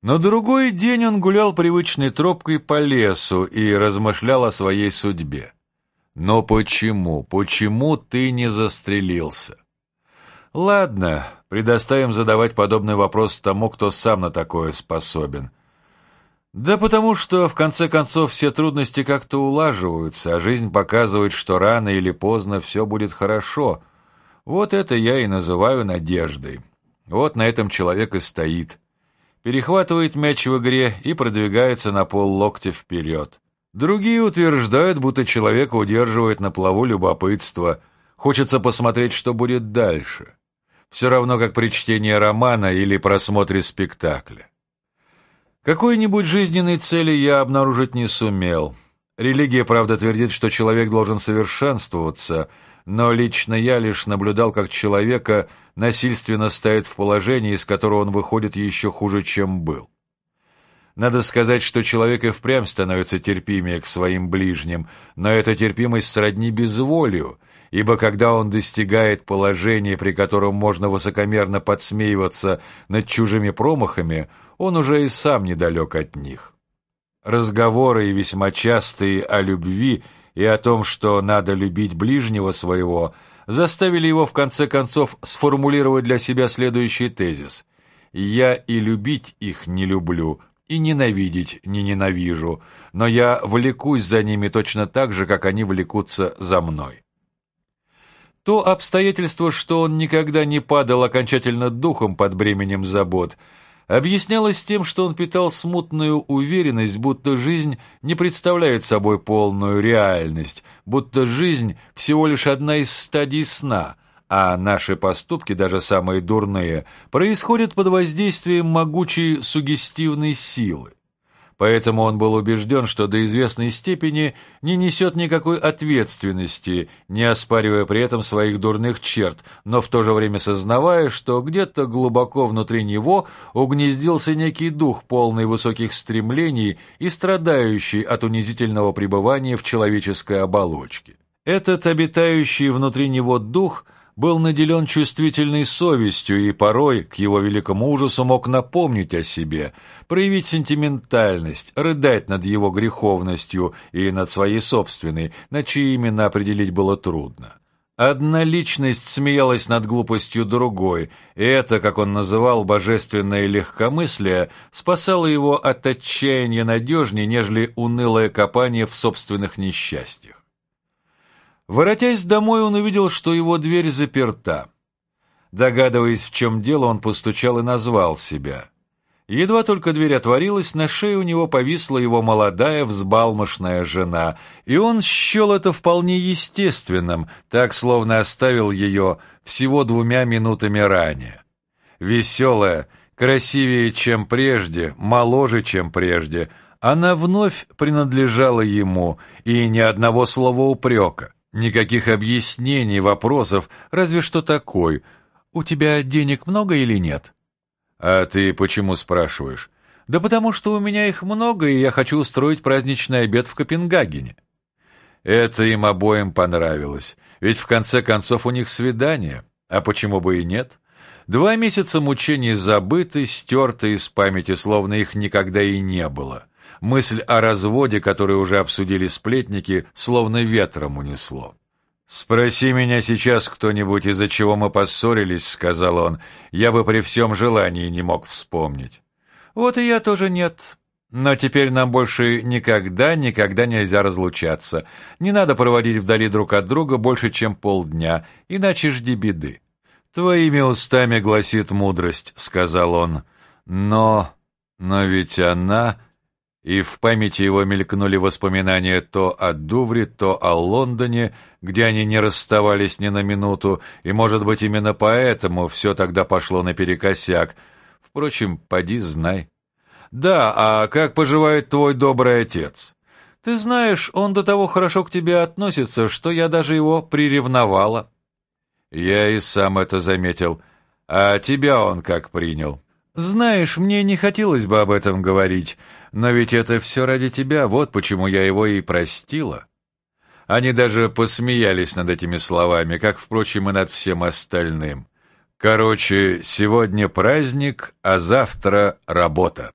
На другой день он гулял привычной тропкой по лесу и размышлял о своей судьбе. Но почему, почему ты не застрелился? Ладно, предоставим задавать подобный вопрос тому, кто сам на такое способен. Да потому что, в конце концов, все трудности как-то улаживаются, а жизнь показывает, что рано или поздно все будет хорошо. Вот это я и называю надеждой. Вот на этом человек и стоит перехватывает мяч в игре и продвигается на пол локтя вперед. Другие утверждают, будто человека удерживает на плаву любопытство. Хочется посмотреть, что будет дальше. Все равно, как при чтении романа или просмотре спектакля. Какой-нибудь жизненной цели я обнаружить не сумел. Религия, правда, твердит, что человек должен совершенствоваться – но лично я лишь наблюдал, как человека насильственно ставят в положение, из которого он выходит еще хуже, чем был. Надо сказать, что человек и впрямь становится терпимее к своим ближним, но эта терпимость сродни безволию, ибо когда он достигает положения, при котором можно высокомерно подсмеиваться над чужими промахами, он уже и сам недалек от них. Разговоры и весьма частые о любви – и о том, что надо любить ближнего своего, заставили его в конце концов сформулировать для себя следующий тезис. «Я и любить их не люблю, и ненавидеть не ненавижу, но я влекусь за ними точно так же, как они влекутся за мной». То обстоятельство, что он никогда не падал окончательно духом под бременем забот – объяснялось тем, что он питал смутную уверенность, будто жизнь не представляет собой полную реальность, будто жизнь всего лишь одна из стадий сна, а наши поступки, даже самые дурные, происходят под воздействием могучей сугестивной силы. Поэтому он был убежден, что до известной степени не несет никакой ответственности, не оспаривая при этом своих дурных черт, но в то же время сознавая, что где-то глубоко внутри него угнездился некий дух, полный высоких стремлений и страдающий от унизительного пребывания в человеческой оболочке. Этот обитающий внутри него дух – был наделен чувствительной совестью и порой, к его великому ужасу, мог напомнить о себе, проявить сентиментальность, рыдать над его греховностью и над своей собственной, на чьи имена определить было трудно. Одна личность смеялась над глупостью другой, и это, как он называл, божественное легкомыслие, спасало его от отчаяния надежнее, нежели унылое копание в собственных несчастьях. Воротясь домой, он увидел, что его дверь заперта. Догадываясь, в чем дело, он постучал и назвал себя. Едва только дверь отворилась, на шее у него повисла его молодая взбалмошная жена, и он счел это вполне естественным, так словно оставил ее всего двумя минутами ранее. Веселая, красивее, чем прежде, моложе, чем прежде, она вновь принадлежала ему, и ни одного слова упрека. Никаких объяснений, вопросов, разве что такой. «У тебя денег много или нет?» «А ты почему спрашиваешь?» «Да потому что у меня их много, и я хочу устроить праздничный обед в Копенгагене». Это им обоим понравилось, ведь в конце концов у них свидание, а почему бы и нет? Два месяца мучений забыты, стерты из памяти, словно их никогда и не было. Мысль о разводе, которую уже обсудили сплетники, словно ветром унесло. «Спроси меня сейчас кто-нибудь, из-за чего мы поссорились», — сказал он. «Я бы при всем желании не мог вспомнить». «Вот и я тоже нет. Но теперь нам больше никогда, никогда нельзя разлучаться. Не надо проводить вдали друг от друга больше, чем полдня, иначе жди беды». «Твоими устами гласит мудрость», — сказал он. «Но... но ведь она...» и в памяти его мелькнули воспоминания то о Дувре, то о Лондоне, где они не расставались ни на минуту, и, может быть, именно поэтому все тогда пошло наперекосяк. Впрочем, поди знай. «Да, а как поживает твой добрый отец?» «Ты знаешь, он до того хорошо к тебе относится, что я даже его приревновала». «Я и сам это заметил. А тебя он как принял?» «Знаешь, мне не хотелось бы об этом говорить, но ведь это все ради тебя, вот почему я его и простила». Они даже посмеялись над этими словами, как, впрочем, и над всем остальным. Короче, сегодня праздник, а завтра работа.